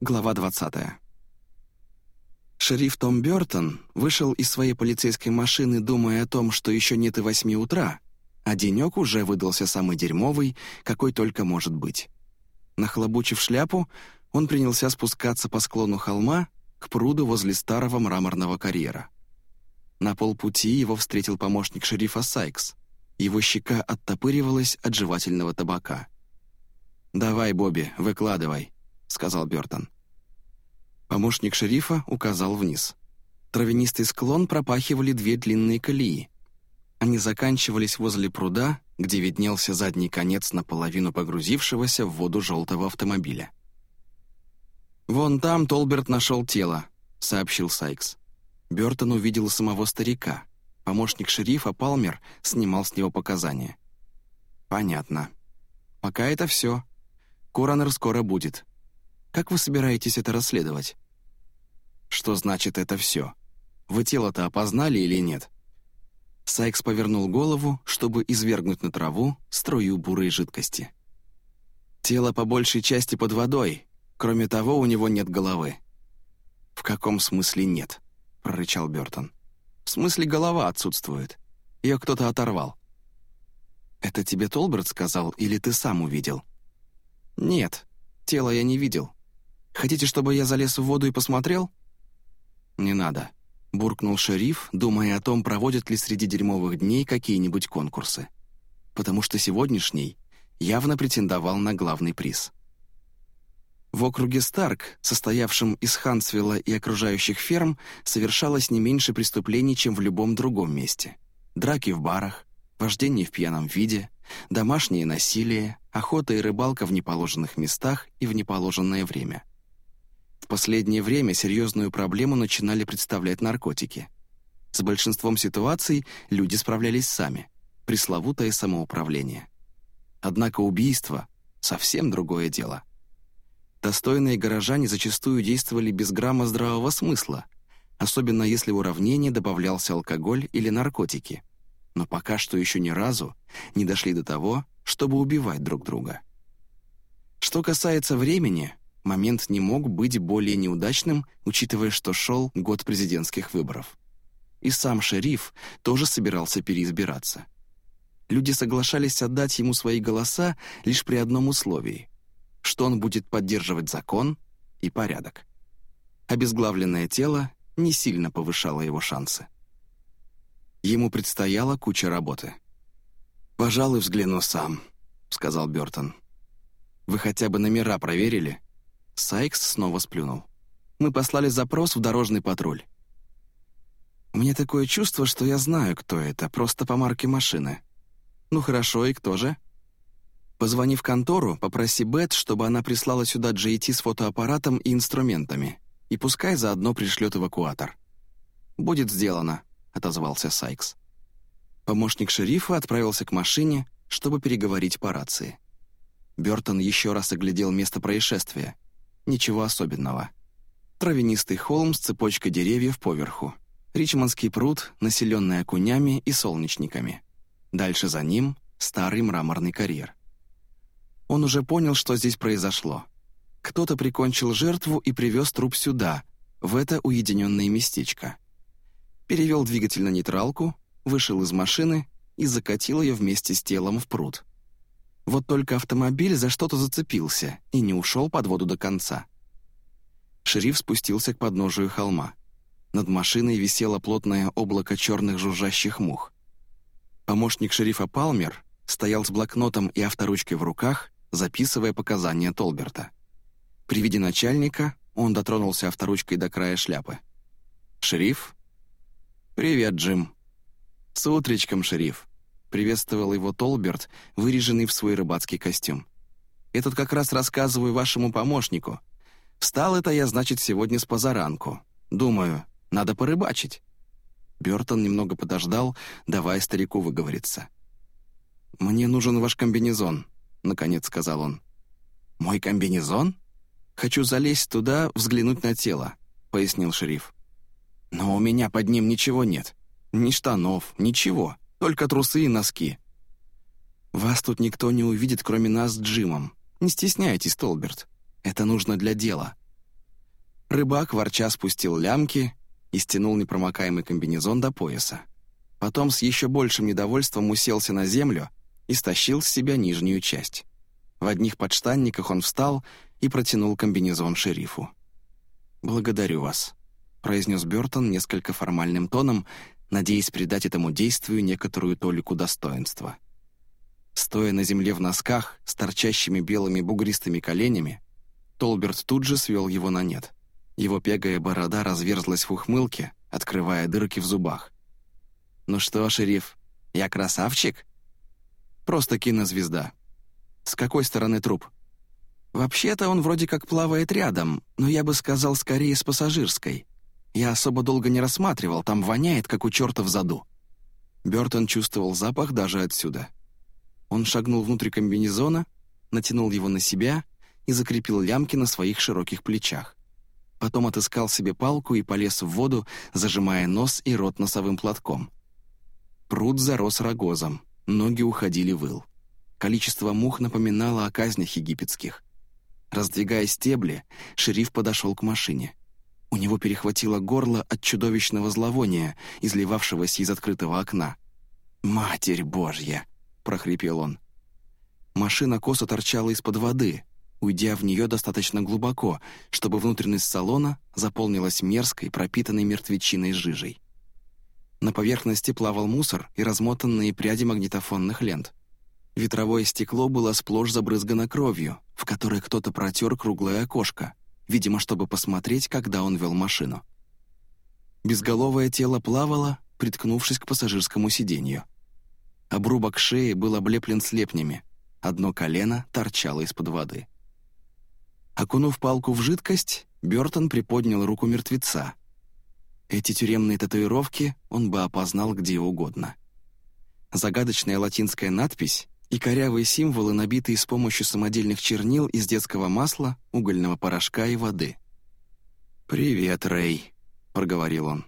Глава 20. Шериф Том Бёртон вышел из своей полицейской машины, думая о том, что еще нет и восьми утра, а денек уже выдался самый дерьмовый, какой только может быть. Нахлобучив шляпу, он принялся спускаться по склону холма к пруду возле старого мраморного карьера. На полпути его встретил помощник шерифа Сайкс. Его щека оттопыривалась от жевательного табака. «Давай, Бобби, выкладывай», — сказал Бёртон. Помощник шерифа указал вниз. Травянистый склон пропахивали две длинные колеи. Они заканчивались возле пруда, где виднелся задний конец наполовину погрузившегося в воду желтого автомобиля. «Вон там Толберт нашел тело», — сообщил Сайкс. Бёртон увидел самого старика. Помощник шерифа Палмер снимал с него показания. «Понятно. Пока это все. Коронер скоро будет. Как вы собираетесь это расследовать?» «Что значит это все? Вы тело-то опознали или нет?» Сайкс повернул голову, чтобы извергнуть на траву струю бурой жидкости. «Тело по большей части под водой. Кроме того, у него нет головы». «В каком смысле нет?» — прорычал Бертон. «В смысле голова отсутствует. Ее кто-то оторвал». «Это тебе Толберт сказал или ты сам увидел?» «Нет, тело я не видел. Хотите, чтобы я залез в воду и посмотрел?» «Не надо», — буркнул шериф, думая о том, проводят ли среди дерьмовых дней какие-нибудь конкурсы. Потому что сегодняшний явно претендовал на главный приз. В округе Старк, состоявшем из Хансвилла и окружающих ферм, совершалось не меньше преступлений, чем в любом другом месте. Драки в барах, вождение в пьяном виде, домашнее насилие, охота и рыбалка в неположенных местах и в неположенное время. В последнее время серьезную проблему начинали представлять наркотики. С большинством ситуаций люди справлялись сами, пресловутое самоуправление. Однако убийство — совсем другое дело. Достойные горожане зачастую действовали без грамма здравого смысла, особенно если в уравнение добавлялся алкоголь или наркотики, но пока что еще ни разу не дошли до того, чтобы убивать друг друга. Что касается времени, момент не мог быть более неудачным, учитывая, что шел год президентских выборов. И сам шериф тоже собирался переизбираться. Люди соглашались отдать ему свои голоса лишь при одном условии что он будет поддерживать закон и порядок. Обезглавленное тело не сильно повышало его шансы. Ему предстояла куча работы. «Пожалуй, взгляну сам», — сказал Бёртон. «Вы хотя бы номера проверили?» Сайкс снова сплюнул. «Мы послали запрос в дорожный патруль». «У меня такое чувство, что я знаю, кто это, просто по марке машины». «Ну хорошо, и кто же?» Позвони в контору, попроси Бет, чтобы она прислала сюда JT с фотоаппаратом и инструментами, и пускай заодно пришлет эвакуатор». «Будет сделано», — отозвался Сайкс. Помощник шерифа отправился к машине, чтобы переговорить по рации. Бертон еще раз оглядел место происшествия. Ничего особенного. Травянистый холм с цепочкой деревьев поверху. Ричмондский пруд, населенный окунями и солнечниками. Дальше за ним — старый мраморный карьер. Он уже понял, что здесь произошло. Кто-то прикончил жертву и привез труп сюда, в это уединенное местечко. Перевел двигатель на нейтралку, вышел из машины и закатил ее вместе с телом в пруд. Вот только автомобиль за что-то зацепился и не ушел под воду до конца. Шериф спустился к подножию холма. Над машиной висело плотное облако черных жужжащих мух. Помощник шерифа Палмер стоял с блокнотом и авторучкой в руках записывая показания Толберта. При виде начальника он дотронулся авторучкой до края шляпы. «Шериф?» «Привет, Джим». «С утречком, шериф», — приветствовал его Толберт, выреженный в свой рыбацкий костюм. «Я тут как раз рассказываю вашему помощнику. Встал это я, значит, сегодня с позаранку. Думаю, надо порыбачить». Бертон немного подождал, давая старику выговориться. «Мне нужен ваш комбинезон», — наконец сказал он. «Мой комбинезон? Хочу залезть туда, взглянуть на тело», — пояснил шериф. «Но у меня под ним ничего нет. Ни штанов, ничего, только трусы и носки». «Вас тут никто не увидит, кроме нас с Джимом. Не стесняйтесь, Толберт. Это нужно для дела. Рыбак ворча спустил лямки и стянул непромокаемый комбинезон до пояса. Потом с еще большим недовольством уселся на землю и стащил с себя нижнюю часть. В одних подштанниках он встал и протянул комбинезон шерифу. «Благодарю вас», — произнес Бертон несколько формальным тоном, надеясь придать этому действию некоторую толику достоинства. Стоя на земле в носках с торчащими белыми бугристыми коленями, Толберт тут же свел его на нет. Его пегая борода разверзлась в ухмылке, открывая дырки в зубах. «Ну что, шериф, я красавчик?» «Просто кинозвезда. С какой стороны труп?» «Вообще-то он вроде как плавает рядом, но я бы сказал, скорее с пассажирской. Я особо долго не рассматривал, там воняет, как у черта в заду». Бертон чувствовал запах даже отсюда. Он шагнул внутрь комбинезона, натянул его на себя и закрепил лямки на своих широких плечах. Потом отыскал себе палку и полез в воду, зажимая нос и рот носовым платком. Пруд зарос рогозом, ноги уходили в ил. Количество мух напоминало о казнях египетских. Раздвигая стебли, шериф подошел к машине. У него перехватило горло от чудовищного зловония, изливавшегося из открытого окна. «Матерь Божья!» — прохрипел он. Машина косо торчала из-под воды, уйдя в нее достаточно глубоко, чтобы внутренность салона заполнилась мерзкой, пропитанной мертвечиной жижей. На поверхности плавал мусор и размотанные пряди магнитофонных лент. Ветровое стекло было сплошь забрызгано кровью, в которой кто-то протер круглое окошко, видимо, чтобы посмотреть, когда он вел машину. Безголовое тело плавало, приткнувшись к пассажирскому сиденью. Обрубок шеи был облеплен слепнями, одно колено торчало из-под воды. Окунув палку в жидкость, Бертон приподнял руку мертвеца. Эти тюремные татуировки он бы опознал где угодно. Загадочная латинская надпись и корявые символы, набитые с помощью самодельных чернил из детского масла, угольного порошка и воды. «Привет, Рэй», — проговорил он.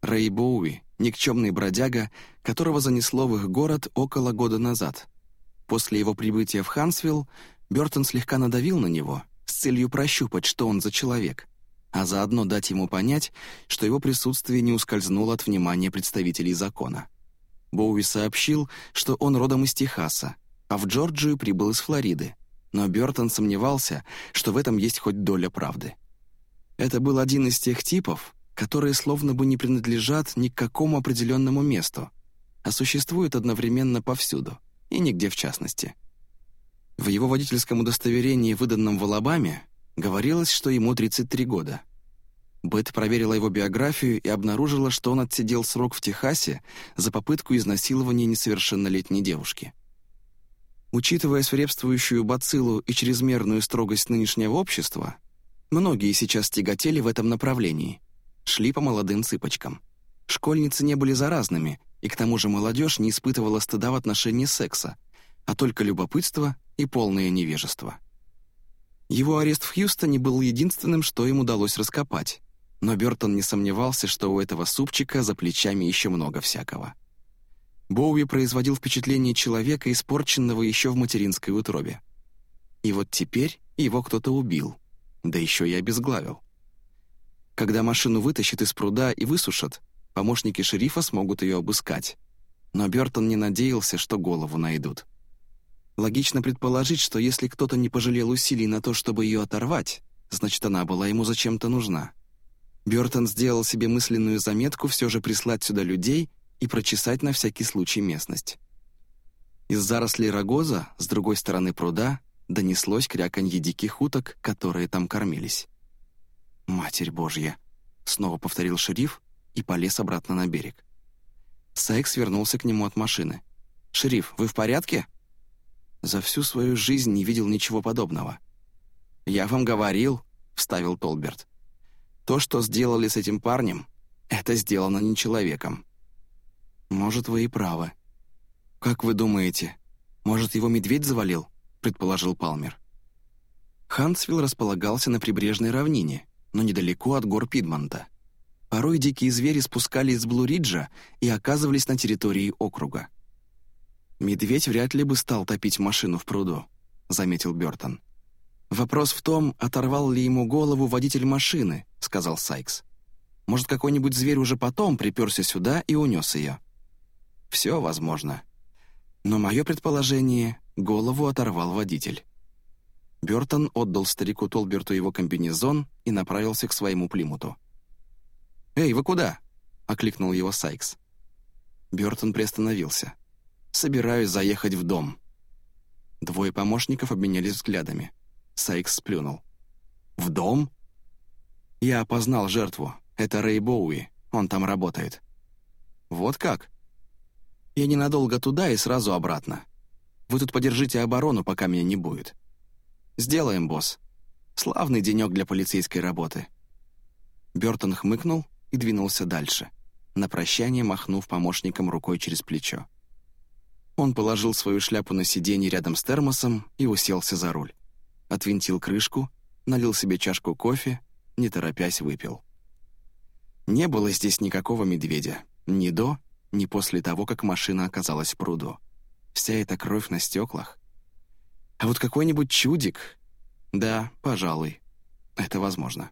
Рэй Боуи, никчемный бродяга, которого занесло в их город около года назад. После его прибытия в Хансвилл Бертон слегка надавил на него с целью прощупать, что он за человек, а заодно дать ему понять, что его присутствие не ускользнуло от внимания представителей закона. Боуи сообщил, что он родом из Техаса, а в Джорджию прибыл из Флориды, но Бертон сомневался, что в этом есть хоть доля правды. Это был один из тех типов, которые словно бы не принадлежат ни к какому определенному месту, а существуют одновременно повсюду, и нигде в частности — в его водительском удостоверении, выданном в Алабаме, говорилось, что ему 33 года. Бет проверила его биографию и обнаружила, что он отсидел срок в Техасе за попытку изнасилования несовершеннолетней девушки. Учитывая свирепствующую бациллу и чрезмерную строгость нынешнего общества, многие сейчас тяготели в этом направлении, шли по молодым цыпочкам. Школьницы не были заразными, и к тому же молодежь не испытывала стыда в отношении секса, а только любопытство и полное невежество. Его арест в Хьюстоне был единственным, что им удалось раскопать, но Бертон не сомневался, что у этого супчика за плечами еще много всякого. Боуи производил впечатление человека, испорченного еще в материнской утробе. И вот теперь его кто-то убил, да еще и обезглавил. Когда машину вытащат из пруда и высушат, помощники шерифа смогут ее обыскать. Но Бертон не надеялся, что голову найдут. Логично предположить, что если кто-то не пожалел усилий на то, чтобы ее оторвать, значит, она была ему зачем-то нужна. Бертон сделал себе мысленную заметку все же прислать сюда людей и прочесать на всякий случай местность. Из зарослей рогоза, с другой стороны пруда, донеслось кряканье диких уток, которые там кормились. «Матерь Божья!» — снова повторил шериф и полез обратно на берег. Сайкс вернулся к нему от машины. «Шериф, вы в порядке?» За всю свою жизнь не видел ничего подобного. «Я вам говорил», — вставил Толберт. «То, что сделали с этим парнем, это сделано не человеком». «Может, вы и правы». «Как вы думаете, может, его медведь завалил?» — предположил Палмер. Хансвилл располагался на прибрежной равнине, но недалеко от гор Пидмонта. Порой дикие звери спускались с Блуриджа и оказывались на территории округа. «Медведь вряд ли бы стал топить машину в пруду», — заметил Бертон. «Вопрос в том, оторвал ли ему голову водитель машины», — сказал Сайкс. «Может, какой-нибудь зверь уже потом приперся сюда и унес ее?» «Все возможно. Но мое предположение — голову оторвал водитель». Бертон отдал старику Толберту его комбинезон и направился к своему плимуту. «Эй, вы куда?» — окликнул его Сайкс. Бертон приостановился. «Собираюсь заехать в дом». Двое помощников обменялись взглядами. Сайкс сплюнул. «В дом?» «Я опознал жертву. Это Рэй Боуи. Он там работает». «Вот как?» «Я ненадолго туда и сразу обратно. Вы тут подержите оборону, пока меня не будет». «Сделаем, босс. Славный денек для полицейской работы». Бертон хмыкнул и двинулся дальше, на прощание махнув помощником рукой через плечо. Он положил свою шляпу на сиденье рядом с термосом и уселся за руль отвинтил крышку, налил себе чашку кофе, не торопясь выпил. Не было здесь никакого медведя, ни до, ни после того, как машина оказалась в пруду. Вся эта кровь на стеклах. А вот какой-нибудь чудик... Да, пожалуй, это возможно.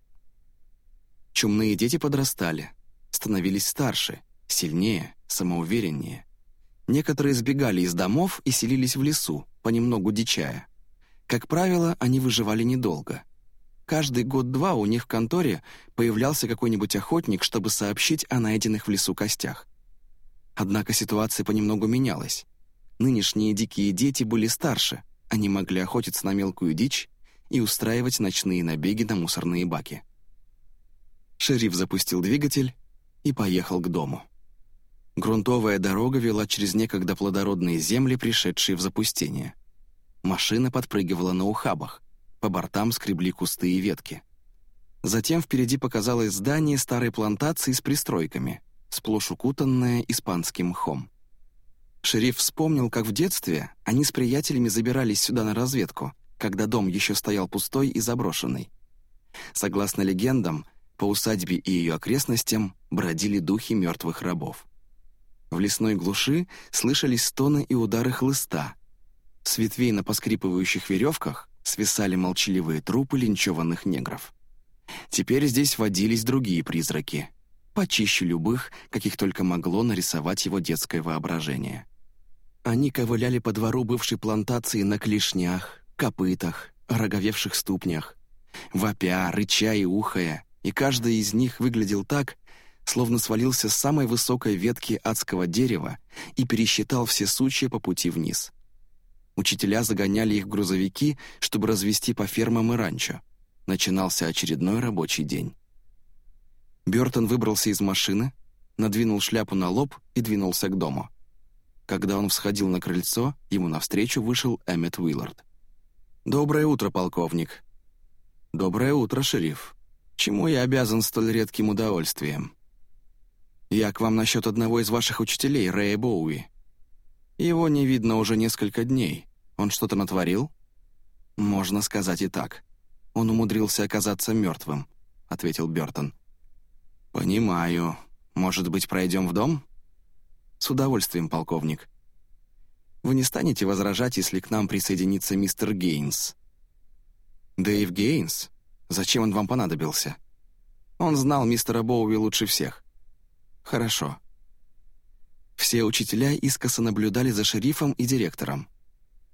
Чумные дети подрастали, становились старше, сильнее, самоувереннее. Некоторые сбегали из домов и селились в лесу, понемногу дичая. Как правило, они выживали недолго. Каждый год-два у них в конторе появлялся какой-нибудь охотник, чтобы сообщить о найденных в лесу костях. Однако ситуация понемногу менялась. Нынешние дикие дети были старше, они могли охотиться на мелкую дичь и устраивать ночные набеги на мусорные баки. Шериф запустил двигатель и поехал к дому. Грунтовая дорога вела через некогда плодородные земли, пришедшие в запустение — Машина подпрыгивала на ухабах. По бортам скребли кусты и ветки. Затем впереди показалось здание старой плантации с пристройками, сплошь укутанное испанским мхом. Шериф вспомнил, как в детстве они с приятелями забирались сюда на разведку, когда дом еще стоял пустой и заброшенный. Согласно легендам, по усадьбе и ее окрестностям бродили духи мертвых рабов. В лесной глуши слышались стоны и удары хлыста, с ветвей на поскрипывающих веревках свисали молчаливые трупы линчеванных негров. Теперь здесь водились другие призраки, почище любых, каких только могло нарисовать его детское воображение. Они ковыляли по двору бывшей плантации на клешнях, копытах, роговевших ступнях, вопя, рыча и ухая, и каждый из них выглядел так, словно свалился с самой высокой ветки адского дерева и пересчитал все сучья по пути вниз. Учителя загоняли их в грузовики, чтобы развести по фермам и ранчо. Начинался очередной рабочий день. Бертон выбрался из машины, надвинул шляпу на лоб и двинулся к дому. Когда он всходил на крыльцо, ему навстречу вышел Эммет Уиллард. «Доброе утро, полковник». «Доброе утро, шериф. Чему я обязан столь редким удовольствием?» «Я к вам насчет одного из ваших учителей, Рэя Боуи. Его не видно уже несколько дней. Он что-то натворил? Можно сказать и так. Он умудрился оказаться мертвым, ответил Бертон. Понимаю. Может быть, пройдем в дом? С удовольствием, полковник. Вы не станете возражать, если к нам присоединится мистер Гейнс? Дэйв Гейнс? Зачем он вам понадобился? Он знал мистера Боуи лучше всех. Хорошо. Все учителя искоса наблюдали за шерифом и директором.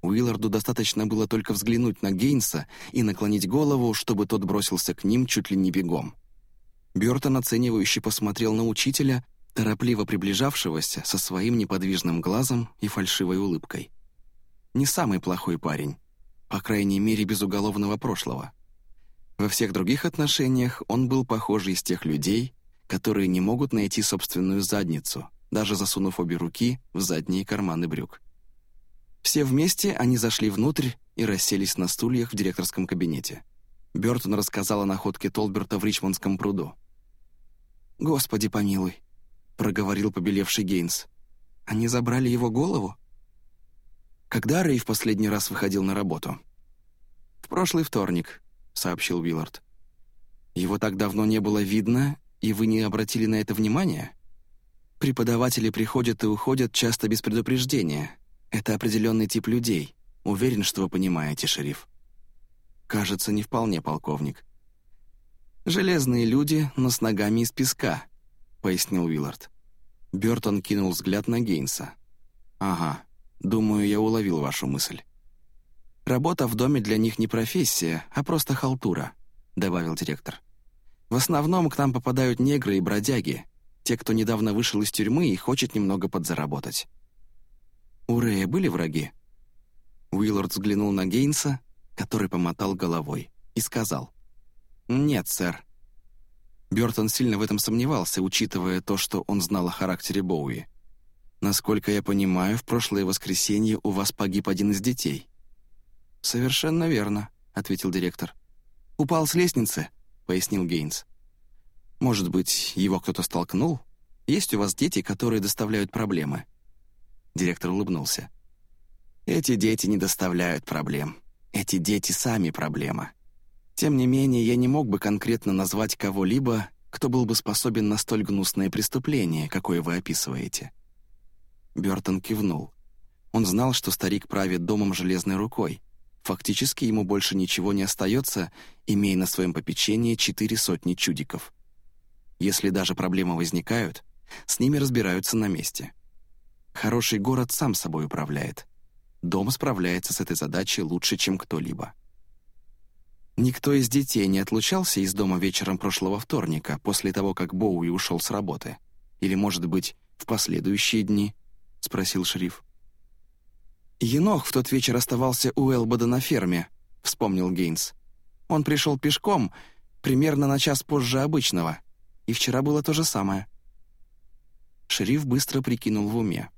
Уилларду достаточно было только взглянуть на Гейнса и наклонить голову, чтобы тот бросился к ним чуть ли не бегом. Бёртон оценивающе посмотрел на учителя, торопливо приближавшегося со своим неподвижным глазом и фальшивой улыбкой. Не самый плохой парень, по крайней мере, без уголовного прошлого. Во всех других отношениях он был похож из тех людей, которые не могут найти собственную задницу — даже засунув обе руки в задние карманы брюк. Все вместе они зашли внутрь и расселись на стульях в директорском кабинете. Бёртон рассказал о находке Толберта в Ричмондском пруду. «Господи помилуй», — проговорил побелевший Гейнс. «Они забрали его голову?» «Когда Рэй в последний раз выходил на работу?» «В прошлый вторник», — сообщил Уиллард. «Его так давно не было видно, и вы не обратили на это внимания?» Преподаватели приходят и уходят часто без предупреждения. Это определенный тип людей. Уверен, что вы понимаете, шериф». «Кажется, не вполне, полковник». «Железные люди, но с ногами из песка», — пояснил Уиллард. Бертон кинул взгляд на Гейнса. «Ага, думаю, я уловил вашу мысль». «Работа в доме для них не профессия, а просто халтура», — добавил директор. «В основном к нам попадают негры и бродяги, те, кто недавно вышел из тюрьмы и хочет немного подзаработать». «У Рэя были враги?» Уиллард взглянул на Гейнса, который помотал головой, и сказал. «Нет, сэр». Бертон сильно в этом сомневался, учитывая то, что он знал о характере Боуи. «Насколько я понимаю, в прошлое воскресенье у вас погиб один из детей». «Совершенно верно», — ответил директор. «Упал с лестницы», — пояснил Гейнс. «Может быть, его кто-то столкнул? Есть у вас дети, которые доставляют проблемы?» Директор улыбнулся. «Эти дети не доставляют проблем. Эти дети сами проблема. Тем не менее, я не мог бы конкретно назвать кого-либо, кто был бы способен на столь гнусное преступление, какое вы описываете». Бертон кивнул. Он знал, что старик правит домом железной рукой, Фактически ему больше ничего не остается, имея на своем попечении четыре сотни чудиков. Если даже проблемы возникают, с ними разбираются на месте. Хороший город сам собой управляет. Дом справляется с этой задачей лучше, чем кто-либо. Никто из детей не отлучался из дома вечером прошлого вторника, после того, как Боуи ушел с работы? Или, может быть, в последующие дни? — спросил шериф. «Енох в тот вечер оставался у Элбода на ферме», — вспомнил Гейнс. «Он пришел пешком, примерно на час позже обычного, и вчера было то же самое». Шериф быстро прикинул в уме.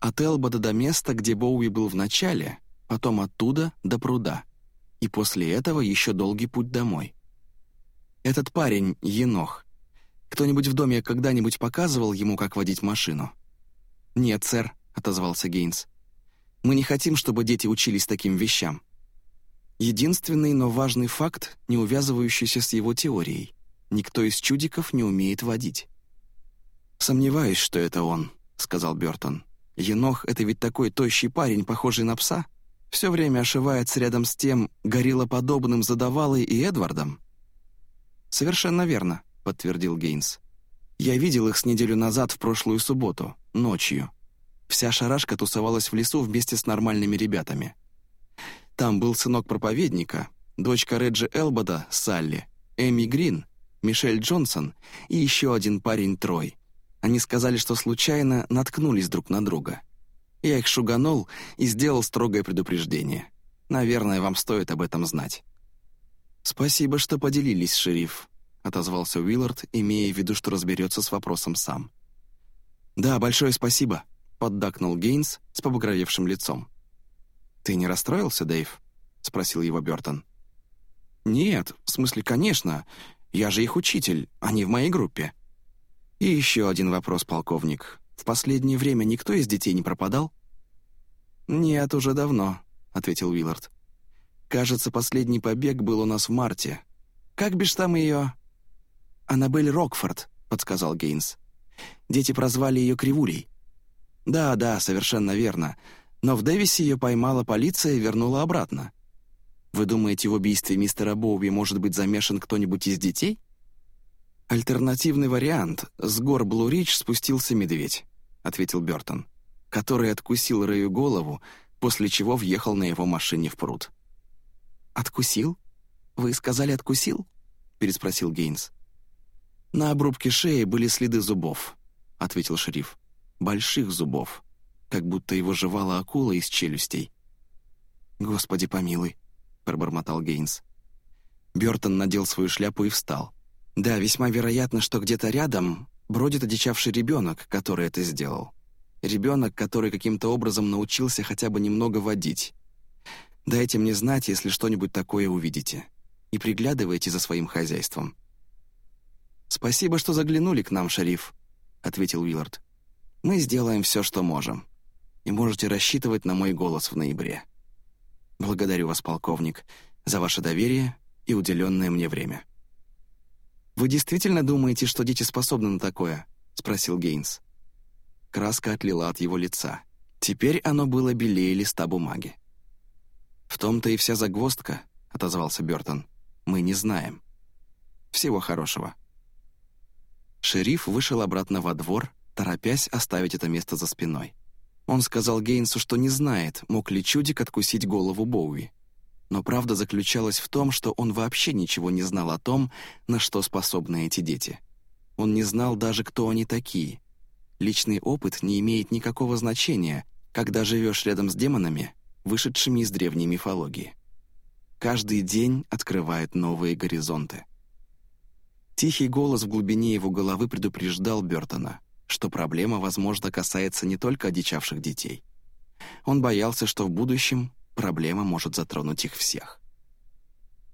От Элбода до места, где Боуи был в начале, потом оттуда до пруда. И после этого еще долгий путь домой. Этот парень — Енох. Кто-нибудь в доме когда-нибудь показывал ему, как водить машину? «Нет, сэр», — отозвался Гейнс. Мы не хотим, чтобы дети учились таким вещам. Единственный, но важный факт, не увязывающийся с его теорией. Никто из чудиков не умеет водить. «Сомневаюсь, что это он», — сказал Бертон. «Енох — это ведь такой тощий парень, похожий на пса. Все время ошивается рядом с тем гориллоподобным задавалой и Эдвардом». «Совершенно верно», — подтвердил Гейнс. «Я видел их с неделю назад в прошлую субботу, ночью. Вся шарашка тусовалась в лесу вместе с нормальными ребятами. Там был сынок проповедника, дочка Реджи Элбода, Салли, Эми Грин, Мишель Джонсон и еще один парень Трой. Они сказали, что случайно наткнулись друг на друга. Я их шуганул и сделал строгое предупреждение. Наверное, вам стоит об этом знать. «Спасибо, что поделились, шериф», — отозвался Уиллард, имея в виду, что разберется с вопросом сам. «Да, большое спасибо», — поддакнул Гейнс с побагровевшим лицом. «Ты не расстроился, Дэйв?» — спросил его Бертон. «Нет, в смысле, конечно. Я же их учитель, они в моей группе». «И еще один вопрос, полковник. В последнее время никто из детей не пропадал?» «Нет, уже давно», — ответил Уиллард. «Кажется, последний побег был у нас в марте. Как бишь там ее?» «Аннабель Рокфорд», — подсказал Гейнс. «Дети прозвали ее Кривулей. «Да, да, совершенно верно. Но в Дэвисе ее поймала полиция и вернула обратно. Вы думаете, в убийстве мистера Боуи может быть замешан кто-нибудь из детей?» «Альтернативный вариант. С гор Блурич спустился медведь», — ответил Бертон, который откусил Рэю голову, после чего въехал на его машине в пруд. «Откусил? Вы сказали, откусил?» — переспросил Гейнс. «На обрубке шеи были следы зубов», — ответил шериф больших зубов, как будто его жевала акула из челюстей. «Господи помилуй», — пробормотал Гейнс. Бертон надел свою шляпу и встал. «Да, весьма вероятно, что где-то рядом бродит одичавший ребенок, который это сделал. Ребенок, который каким-то образом научился хотя бы немного водить. Дайте мне знать, если что-нибудь такое увидите. И приглядывайте за своим хозяйством». «Спасибо, что заглянули к нам, шериф», — ответил Уиллард. Мы сделаем все, что можем. И можете рассчитывать на мой голос в ноябре. Благодарю вас, полковник, за ваше доверие и уделенное мне время». «Вы действительно думаете, что дети способны на такое?» — спросил Гейнс. Краска отлила от его лица. Теперь оно было белее листа бумаги. «В том-то и вся загвоздка», — отозвался Бертон. «Мы не знаем. Всего хорошего». Шериф вышел обратно во двор, торопясь оставить это место за спиной. Он сказал Гейнсу, что не знает, мог ли чудик откусить голову Боуи. Но правда заключалась в том, что он вообще ничего не знал о том, на что способны эти дети. Он не знал даже, кто они такие. Личный опыт не имеет никакого значения, когда живешь рядом с демонами, вышедшими из древней мифологии. Каждый день открывает новые горизонты. Тихий голос в глубине его головы предупреждал Бертона, что проблема, возможно, касается не только одичавших детей. Он боялся, что в будущем проблема может затронуть их всех.